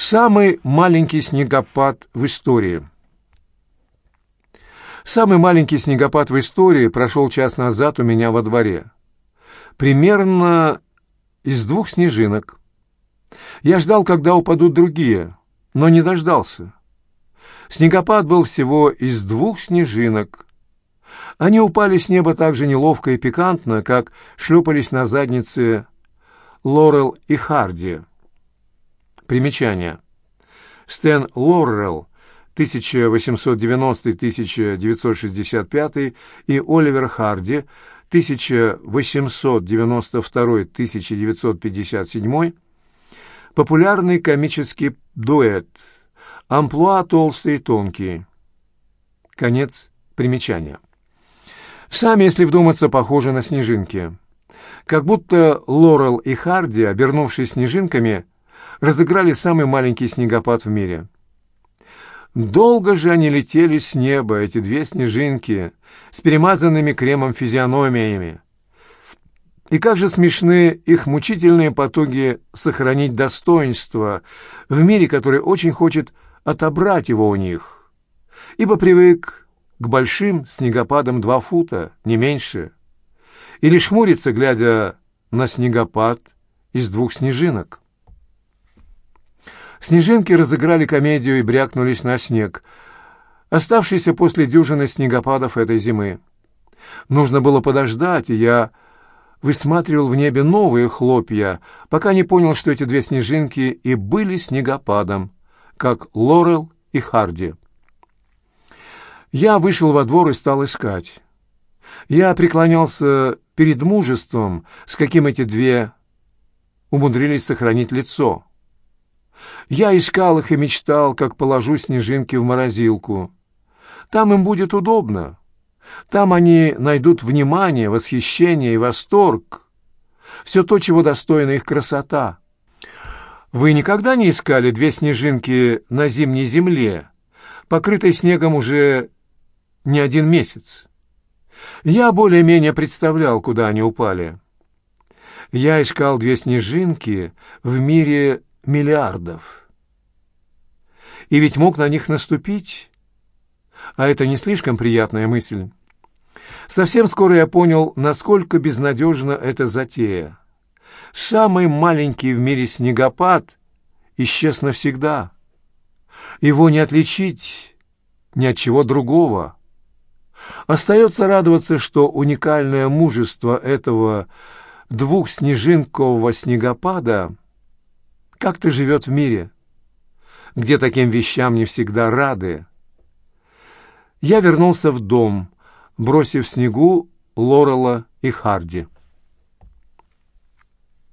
Самый маленький снегопад в истории. Самый маленький снегопад в истории прошел час назад у меня во дворе. Примерно из двух снежинок. Я ждал, когда упадут другие, но не дождался. Снегопад был всего из двух снежинок. Они упали с неба так же неловко и пикантно, как шлепались на заднице Лорел и Харди. Примечание. Стэн Лоррелл 1890-1965 и Оливер Харди 1892-1957 популярный комический дуэт амплуа толстый и тонкий. Конец примечания. Сами, если вдуматься, похожи на снежинки. Как будто Лорел и Харди, обернувшись снежинками, разыграли самый маленький снегопад в мире. Долго же они летели с неба, эти две снежинки, с перемазанными кремом физиономиями. И как же смешны их мучительные потуги сохранить достоинство в мире, который очень хочет отобрать его у них, ибо привык к большим снегопадам два фута, не меньше, и лишь хмурится, глядя на снегопад из двух снежинок. Снежинки разыграли комедию и брякнулись на снег, оставшийся после дюжины снегопадов этой зимы. Нужно было подождать, и я высматривал в небе новые хлопья, пока не понял, что эти две снежинки и были снегопадом, как Лорел и Харди. Я вышел во двор и стал искать. Я преклонялся перед мужеством, с каким эти две умудрились сохранить лицо. Я искал их и мечтал, как положу снежинки в морозилку. Там им будет удобно. Там они найдут внимание, восхищение и восторг. Все то, чего достойна их красота. Вы никогда не искали две снежинки на зимней земле, покрытой снегом уже не один месяц? Я более-менее представлял, куда они упали. Я искал две снежинки в мире миллиардов. И ведь мог на них наступить. А это не слишком приятная мысль. Совсем скоро я понял, насколько безнадежна эта затея. Самый маленький в мире снегопад исчез навсегда. Его не отличить ни от чего другого. Остается радоваться, что уникальное мужество этого двухснежинкового снегопада — как-то живет в мире, где таким вещам не всегда рады. Я вернулся в дом, бросив снегу Лорела и Харди.